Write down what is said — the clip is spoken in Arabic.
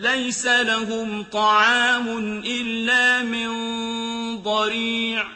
لَيْسَ لَهُمْ طَعَامٌ إِلَّا مِن ضَرِيعٍ.